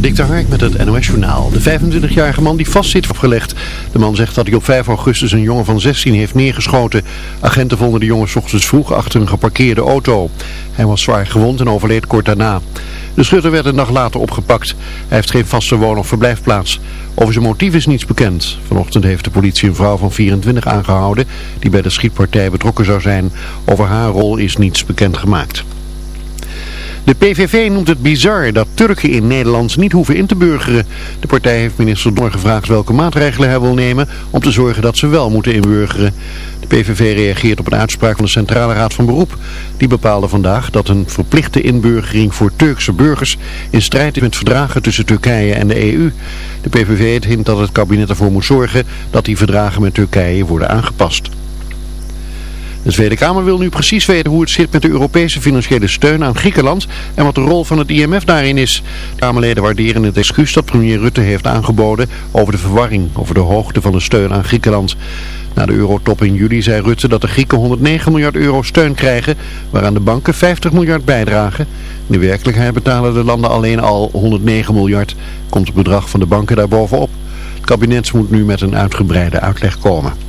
Dik Hark met het NOS Journaal. De 25-jarige man die vastzit opgelegd. De man zegt dat hij op 5 augustus een jongen van 16 heeft neergeschoten. Agenten vonden de jongen ochtends vroeg achter een geparkeerde auto. Hij was zwaar gewond en overleed kort daarna. De schutter werd een dag later opgepakt. Hij heeft geen vaste woon- of verblijfplaats. Over zijn motief is niets bekend. Vanochtend heeft de politie een vrouw van 24 aangehouden die bij de schietpartij betrokken zou zijn. Over haar rol is niets bekend gemaakt. De PVV noemt het bizar dat Turken in Nederland niet hoeven in te burgeren. De partij heeft minister Donner gevraagd welke maatregelen hij wil nemen om te zorgen dat ze wel moeten inburgeren. De PVV reageert op een uitspraak van de Centrale Raad van Beroep. Die bepaalde vandaag dat een verplichte inburgering voor Turkse burgers in strijd is met verdragen tussen Turkije en de EU. De PVV hint dat het kabinet ervoor moet zorgen dat die verdragen met Turkije worden aangepast. De Tweede Kamer wil nu precies weten hoe het zit met de Europese financiële steun aan Griekenland en wat de rol van het IMF daarin is. De Kamerleden waarderen het excuus dat premier Rutte heeft aangeboden over de verwarring over de hoogte van de steun aan Griekenland. Na de eurotop in juli zei Rutte dat de Grieken 109 miljard euro steun krijgen, waaraan de banken 50 miljard bijdragen. In de werkelijkheid betalen de landen alleen al 109 miljard. Komt het bedrag van de banken daarbovenop. Het kabinet moet nu met een uitgebreide uitleg komen.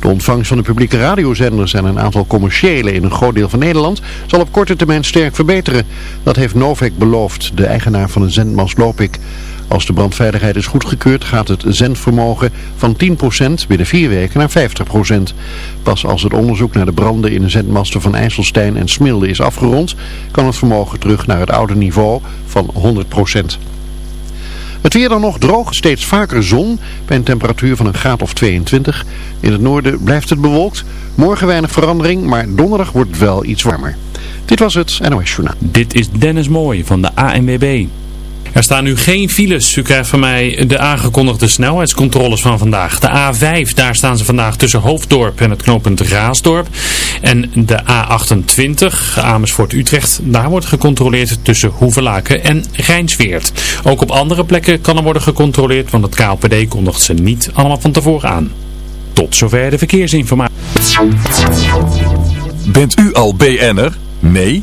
De ontvangst van de publieke radiozenders en een aantal commerciële in een groot deel van Nederland zal op korte termijn sterk verbeteren. Dat heeft Novek beloofd, de eigenaar van een zendmast Lopik. Als de brandveiligheid is goedgekeurd gaat het zendvermogen van 10% binnen vier weken naar 50%. Pas als het onderzoek naar de branden in de zendmasten van IJsselstein en Smilde is afgerond, kan het vermogen terug naar het oude niveau van 100%. Het weer dan nog droog, steeds vaker zon, bij een temperatuur van een graad of 22. In het noorden blijft het bewolkt. Morgen weinig verandering, maar donderdag wordt het wel iets warmer. Dit was het NOS Journaal. Dit is Dennis Mooij van de ANWB. Er staan nu geen files. U krijgt van mij de aangekondigde snelheidscontroles van vandaag. De A5, daar staan ze vandaag tussen Hoofddorp en het knooppunt Raasdorp. En de A28, Amersfoort-Utrecht, daar wordt gecontroleerd tussen Hoevelaken en Rijnsweert. Ook op andere plekken kan er worden gecontroleerd, want het KLPD kondigt ze niet allemaal van tevoren aan. Tot zover de verkeersinformatie. Bent u al BN'er? Nee?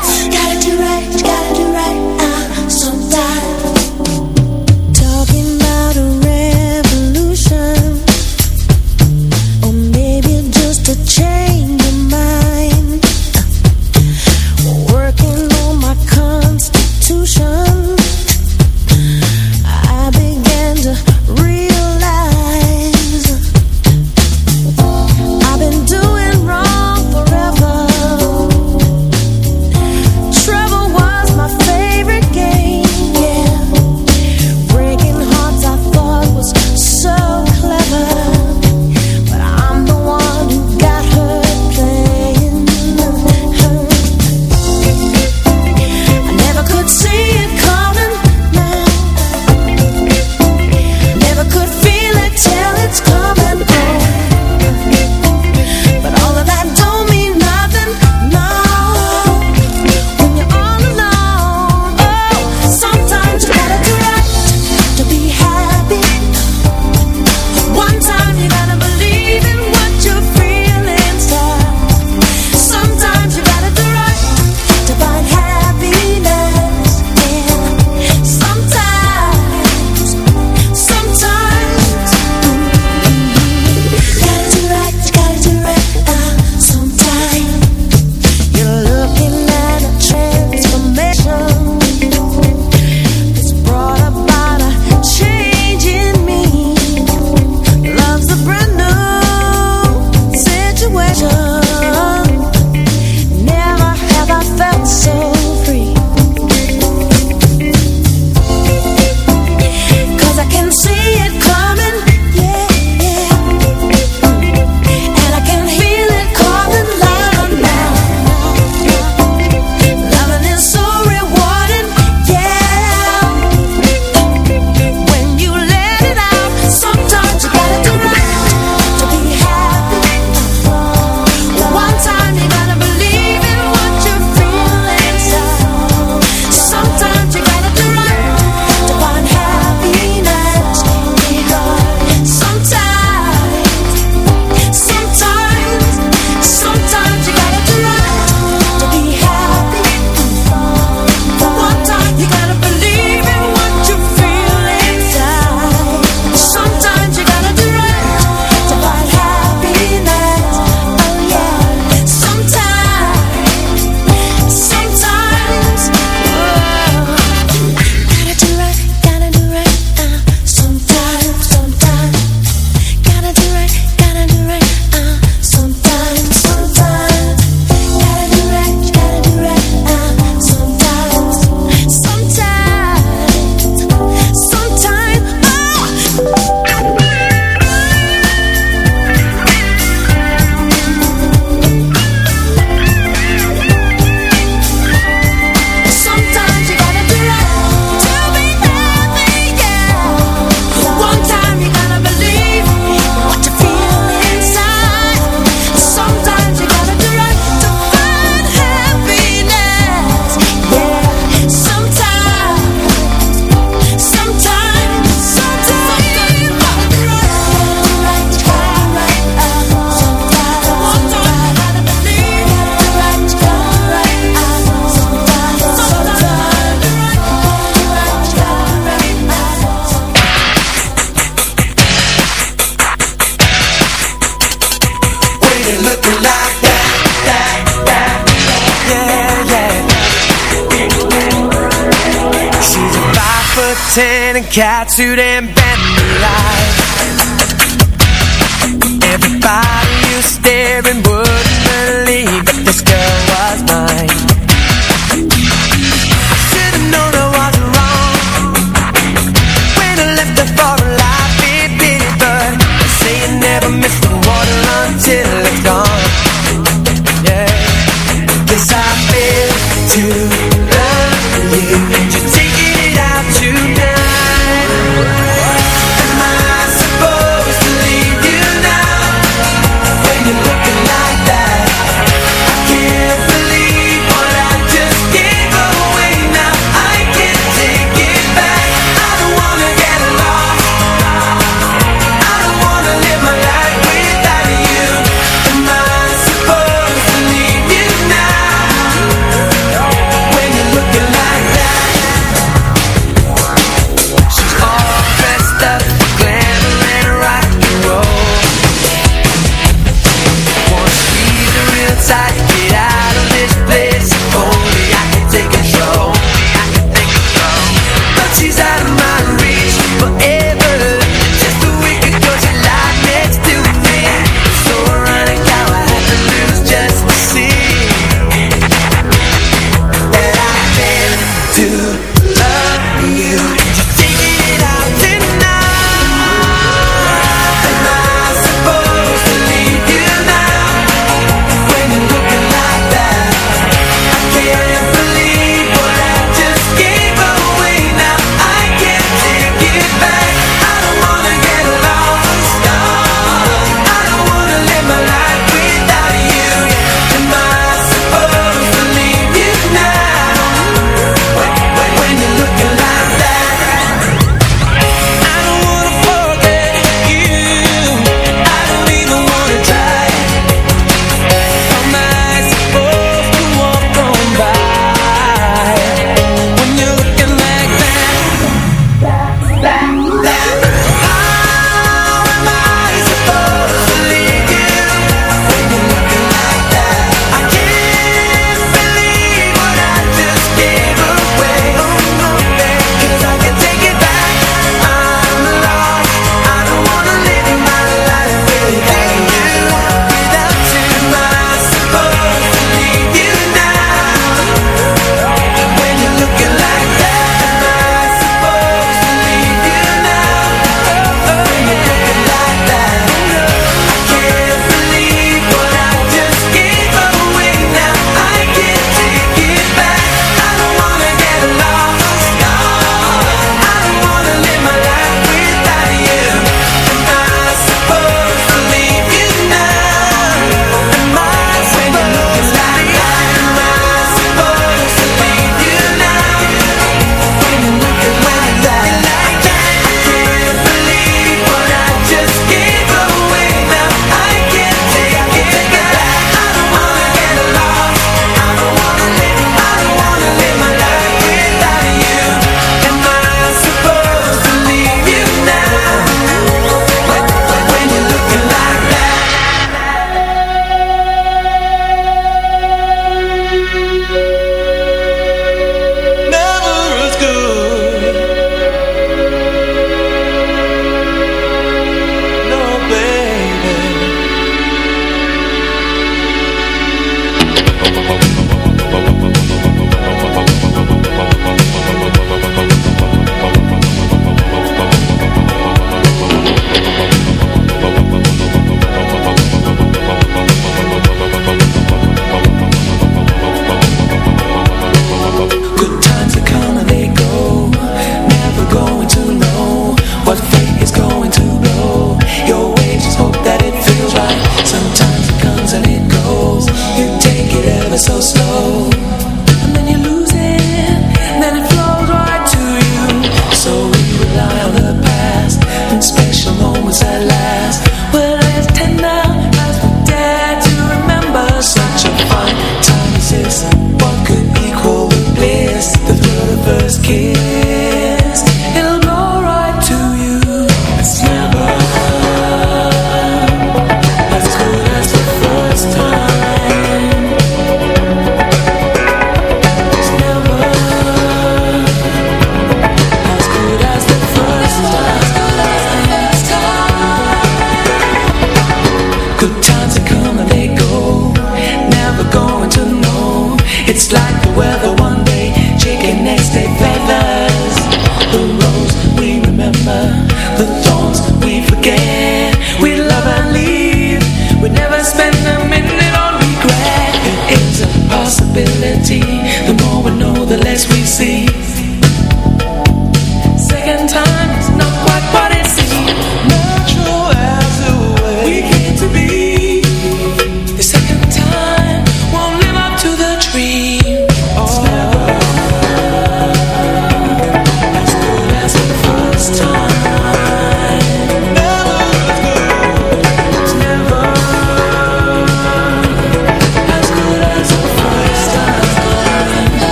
Sudan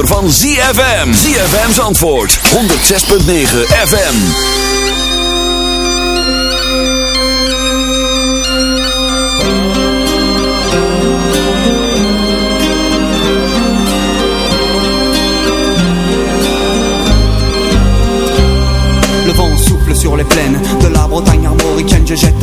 zomer van ZFM. ZFM's antwoord 106.9 FM. Le vent souffle sur les plaines de la Bretagne armoricaine. Je jette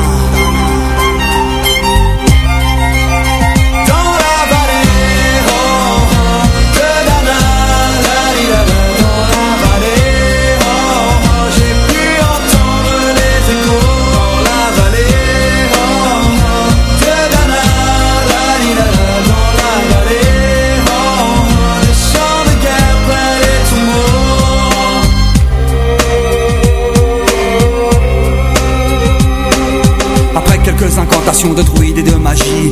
Incantations de et de magie,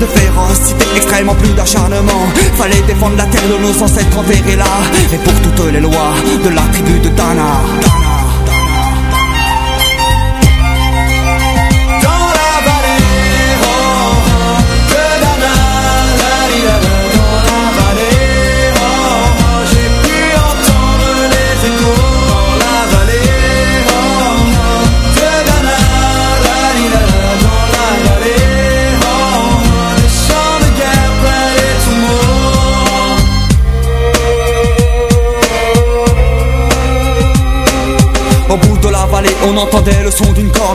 De férocité extrêmement plus d'acharnement. Fallait défendre la terre de nos ancêtres enterrés là. Et pour toutes les lois de la tribu de Dana. 从军高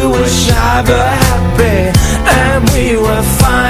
You were shy but happy And we were fine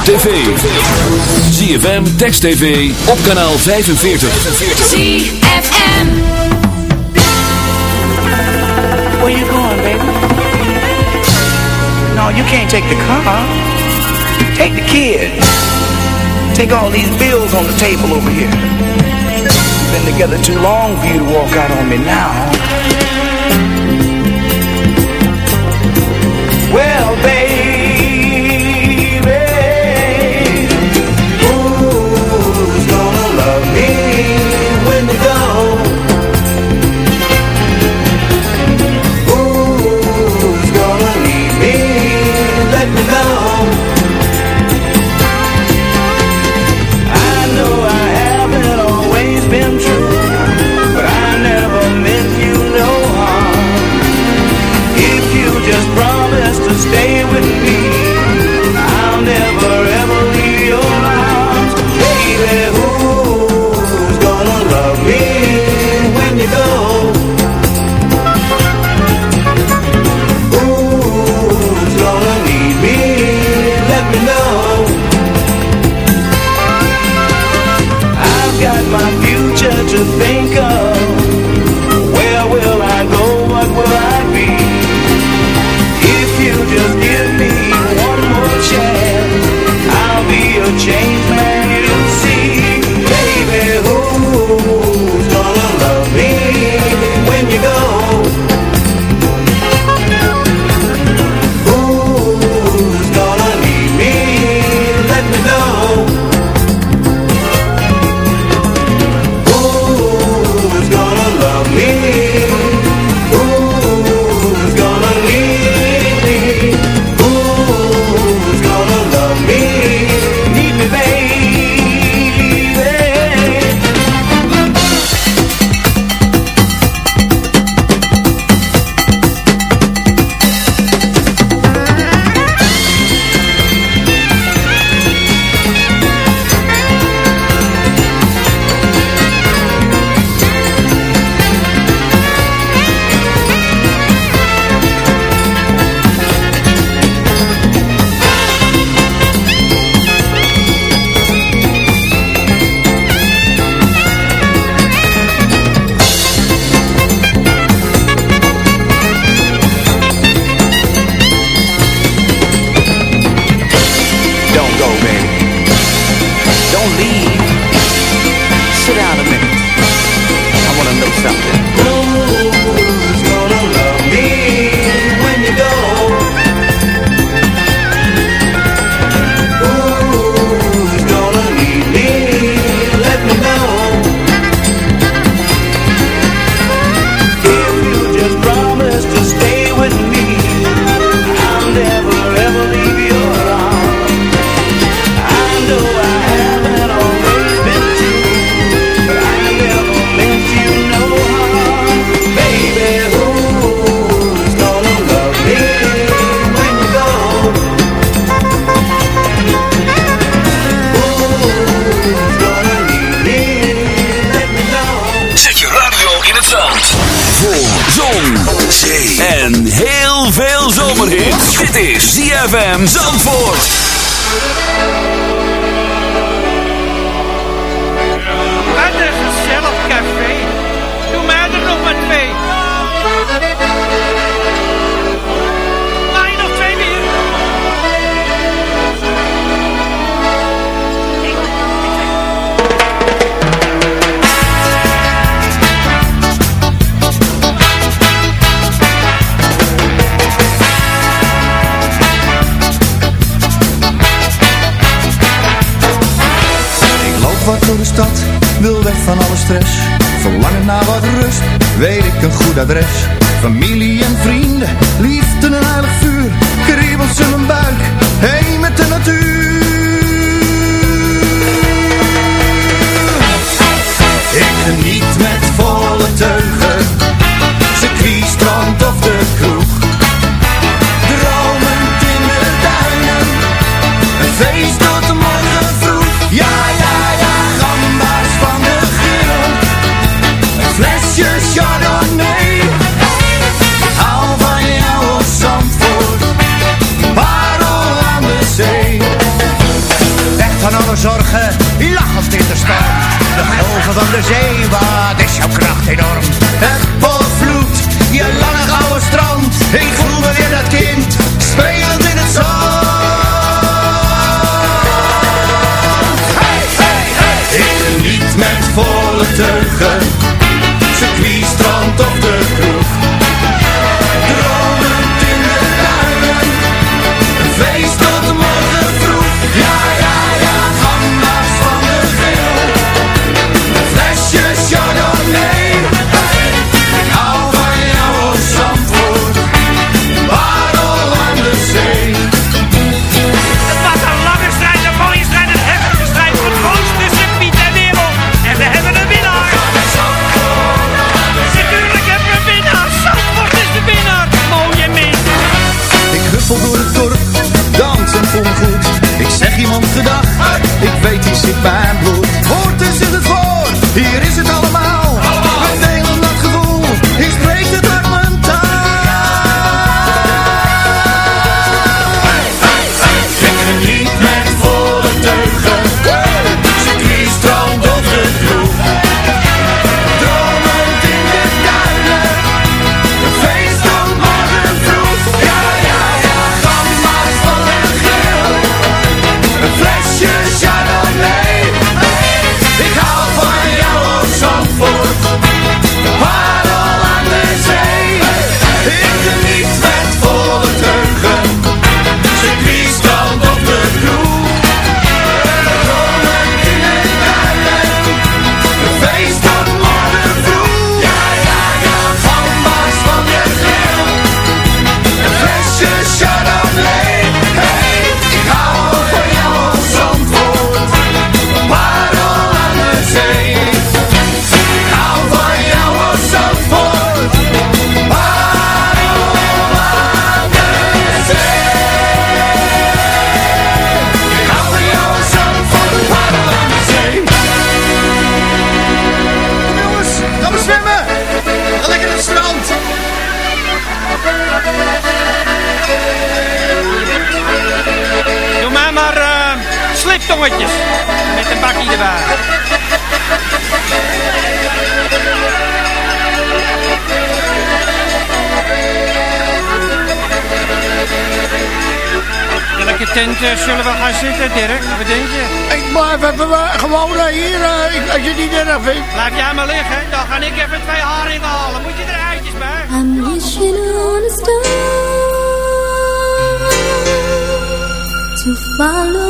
op tv. ZFM, Text TV, op kanaal 45. ZFM. Where you going, baby? No, you can't take the car. Take the kid. Take all these bills on the table over here. Been together too long for you to walk out on me now. zorgen, lachend in de storm. De golven van de zee, wat is jouw kracht enorm? Het volvloed, je lange oude strand. Ik voel me weer dat kind, spelend in het zand. Hij! Ik niet met volle teugen, circuit, strand op de Eh, zullen we gaan zitten, Dirk? Wat denk je? Ik blijf even hebben eh, gewoon eh, hier, als je niet eraf vindt. Laat jij maar liggen, dan ga ik even twee haringen halen. Moet je er eitjes bij? I'm wishing on a star To follow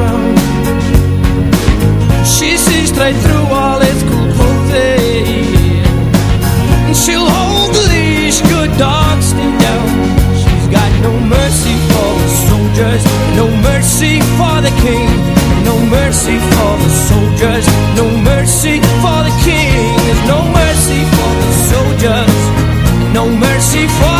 crown. She sees straight through all its cool clothing. And she'll hold the leash, good dogs stay down. She's got no mercy for the soldiers, no mercy for the king, no mercy for the soldiers, no mercy for the king. There's no mercy for the soldiers, no mercy for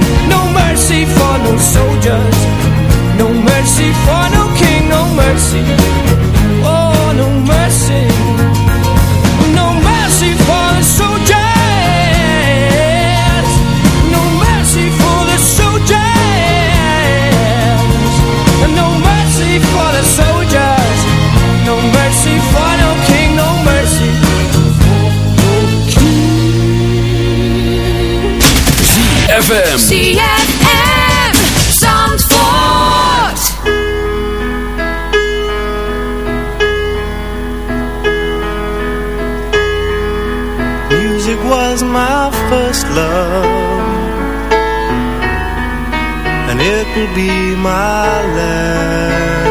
Be my last.